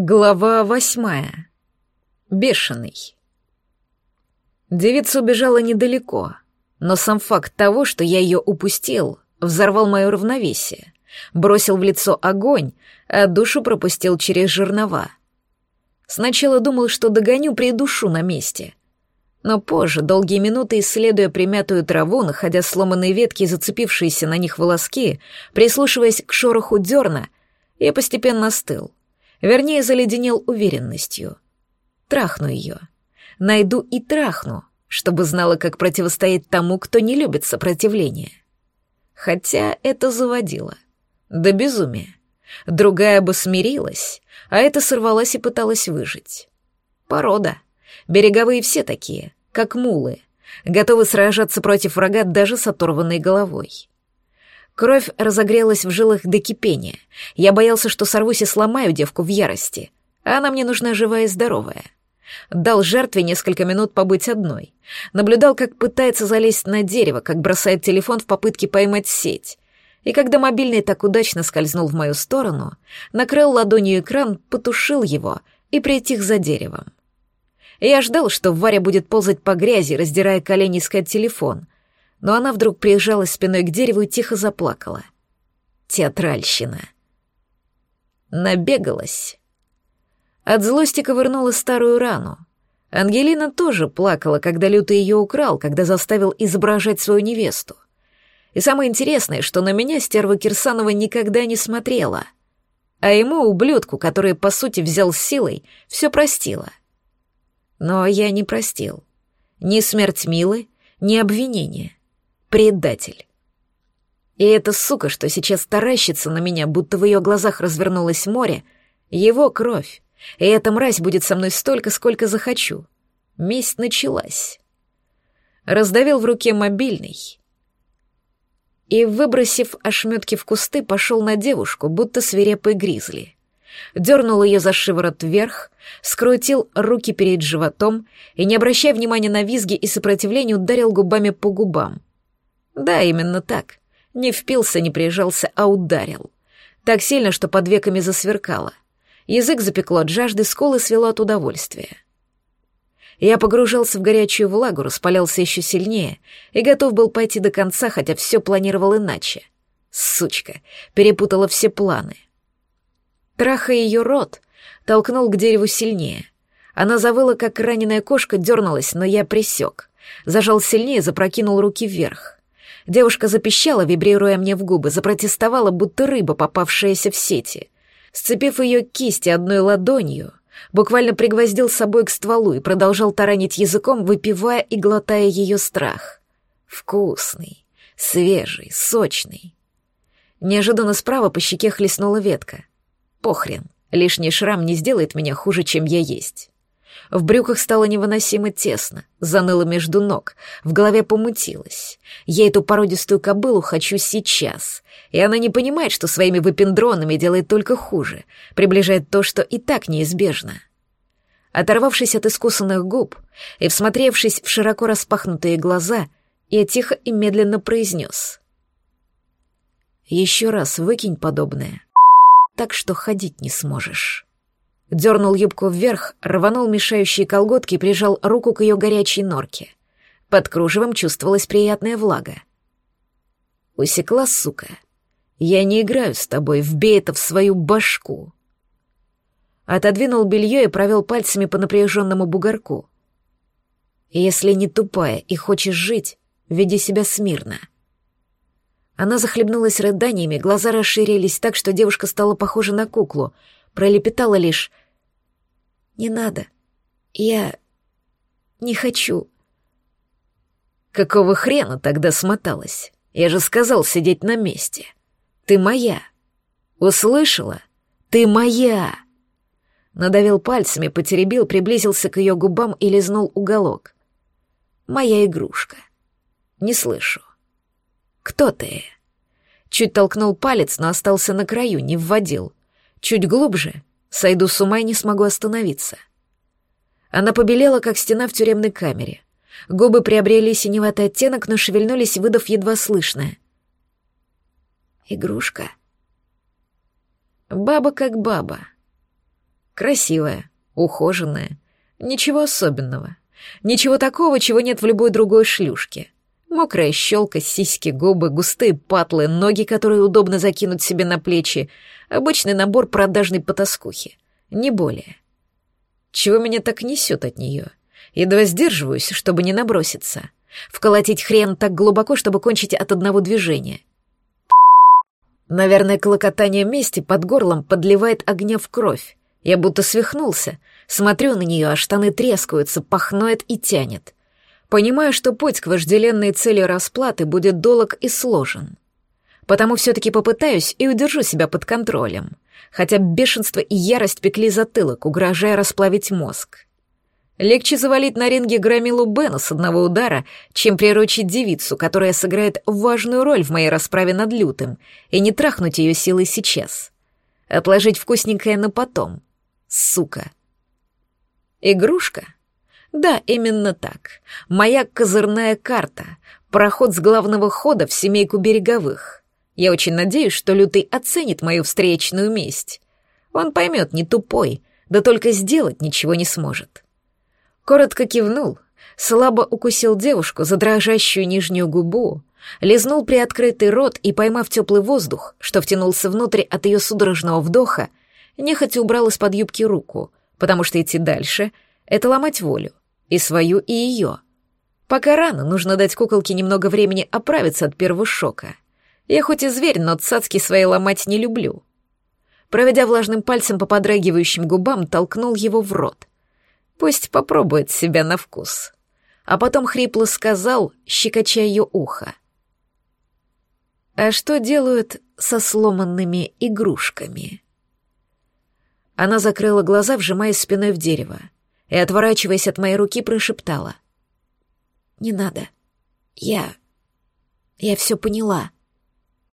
Глава восьмая. Бешеный. Девица убежала недалеко, но сам факт того, что я ее упустил, взорвал мое равновесие, бросил в лицо огонь, а душу пропустил через жернова. Сначала думал, что догоню, придушу на месте. Но позже, долгие минуты исследуя примятую траву, находя сломанные ветки и зацепившиеся на них волоски, прислушиваясь к шороху дерна, я постепенно остыл Вернее, заледенел уверенностью. Трахну ее. Найду и трахну, чтобы знала, как противостоять тому, кто не любит сопротивления. Хотя это заводило. До безумия. Другая бы смирилась, а эта сорвалась и пыталась выжить. Порода. Береговые все такие, как мулы, готовы сражаться против врага даже с оторванной головой. Кровь разогрелась в жилах до кипения. Я боялся, что сорвусь и сломаю девку в ярости. А она мне нужна живая и здоровая. Дал жертве несколько минут побыть одной. Наблюдал, как пытается залезть на дерево, как бросает телефон в попытке поймать сеть. И когда мобильный так удачно скользнул в мою сторону, накрыл ладонью экран, потушил его и притих за деревом. Я ждал, что Варя будет ползать по грязи, раздирая колени искать телефон — но она вдруг прижалась спиной к дереву и тихо заплакала. Театральщина. Набегалась. От злости ковырнула старую рану. Ангелина тоже плакала, когда Лютый ее украл, когда заставил изображать свою невесту. И самое интересное, что на меня стерва Кирсанова никогда не смотрела. А ему, ублюдку, который, по сути, взял силой, все простила. Но я не простил. Ни смерть Милы, ни обвинения предатель. И эта сука, что сейчас таращится на меня, будто в ее глазах развернулось море, его кровь. И эта мразь будет со мной столько, сколько захочу. Месть началась. Раздавил в руке мобильный и, выбросив ошметки в кусты, пошел на девушку, будто свирепый гризли. Дернул ее за шиворот вверх, скрутил руки перед животом и, не обращая внимания на визги и сопротивление, ударил губами по губам — да, именно так. Не впился, не прижался, а ударил. Так сильно, что под веками засверкало. Язык запекло от жажды, скулы свело от удовольствия. Я погружался в горячую влагу, распалялся еще сильнее и готов был пойти до конца, хотя все планировал иначе. Сучка, перепутала все планы. Трахая ее рот, толкнул к дереву сильнее. Она завыла, как раненая кошка, дернулась, но я присек. Зажал сильнее, запрокинул руки вверх. Девушка запищала, вибрируя мне в губы, запротестовала, будто рыба, попавшаяся в сети. Сцепив ее кисти одной ладонью, буквально пригвоздил с собой к стволу и продолжал таранить языком, выпивая и глотая ее страх. Вкусный, свежий, сочный. Неожиданно справа по щеке хлестнула ветка. Похрен, лишний шрам не сделает меня хуже, чем я есть. В брюках стало невыносимо тесно, заныло между ног, в голове помутилось. Я эту породистую кобылу хочу сейчас, и она не понимает, что своими выпендронами делает только хуже, приближает то, что и так неизбежно. Оторвавшись от искусанных губ и всмотревшись в широко распахнутые глаза, я тихо и медленно произнес. «Еще раз выкинь подобное, так что ходить не сможешь». Дернул юбку вверх, рванул мешающие колготки и прижал руку к ее горячей норке. Под кружевом чувствовалась приятная влага. Усекла, сука. Я не играю с тобой, вбей это в свою башку. Отодвинул белье и провел пальцами по напряженному бугорку. Если не тупая и хочешь жить, веди себя смирно. Она захлебнулась рыданиями, глаза расширились так, что девушка стала похожа на куклу — пролепетала лишь «Не надо. Я не хочу». «Какого хрена тогда смоталась? Я же сказал сидеть на месте. Ты моя. Услышала? Ты моя!» Надавил пальцами, потеребил, приблизился к ее губам и лизнул уголок. «Моя игрушка. Не слышу. Кто ты?» Чуть толкнул палец, но остался на краю, не вводил. Чуть глубже сойду с ума и не смогу остановиться. Она побелела, как стена в тюремной камере. Губы приобрели синеватый оттенок, но шевельнулись, выдав едва слышное. «Игрушка». Баба как баба. Красивая, ухоженная, ничего особенного. Ничего такого, чего нет в любой другой шлюшке. Мокрая щелка, сиськи, губы, густые патлы, ноги, которые удобно закинуть себе на плечи. Обычный набор продажной потаскухи. Не более. Чего меня так несет от нее? Едва сдерживаюсь, чтобы не наброситься. Вколотить хрен так глубоко, чтобы кончить от одного движения. Наверное, клокотание мести под горлом подливает огня в кровь. Я будто свихнулся. Смотрю на нее, а штаны трескаются, пахнует и тянет. Понимаю, что путь к вожделенной цели расплаты будет долг и сложен. Потому все-таки попытаюсь и удержу себя под контролем. Хотя бешенство и ярость пекли затылок, угрожая расплавить мозг. Легче завалить на ринге громилу Бена с одного удара, чем приручить девицу, которая сыграет важную роль в моей расправе над Лютым, и не трахнуть ее силой сейчас. Отложить вкусненькое на потом. Сука. Игрушка? Да, именно так. Моя козырная карта. Проход с главного хода в семейку береговых. Я очень надеюсь, что Лютый оценит мою встречную месть. Он поймет, не тупой, да только сделать ничего не сможет. Коротко кивнул, слабо укусил девушку за дрожащую нижнюю губу, лизнул приоткрытый рот и, поймав теплый воздух, что втянулся внутрь от ее судорожного вдоха, нехотя убрал из-под юбки руку, потому что идти дальше — это ломать волю, и свою, и ее. Пока рано, нужно дать куколке немного времени оправиться от первого шока. Я хоть и зверь, но цацки свои ломать не люблю. Проведя влажным пальцем по подрагивающим губам, толкнул его в рот. Пусть попробует себя на вкус. А потом хрипло сказал, щекоча ее ухо. «А что делают со сломанными игрушками?» Она закрыла глаза, вжимаясь спиной в дерево, и, отворачиваясь от моей руки, прошептала. «Не надо. Я... я все поняла».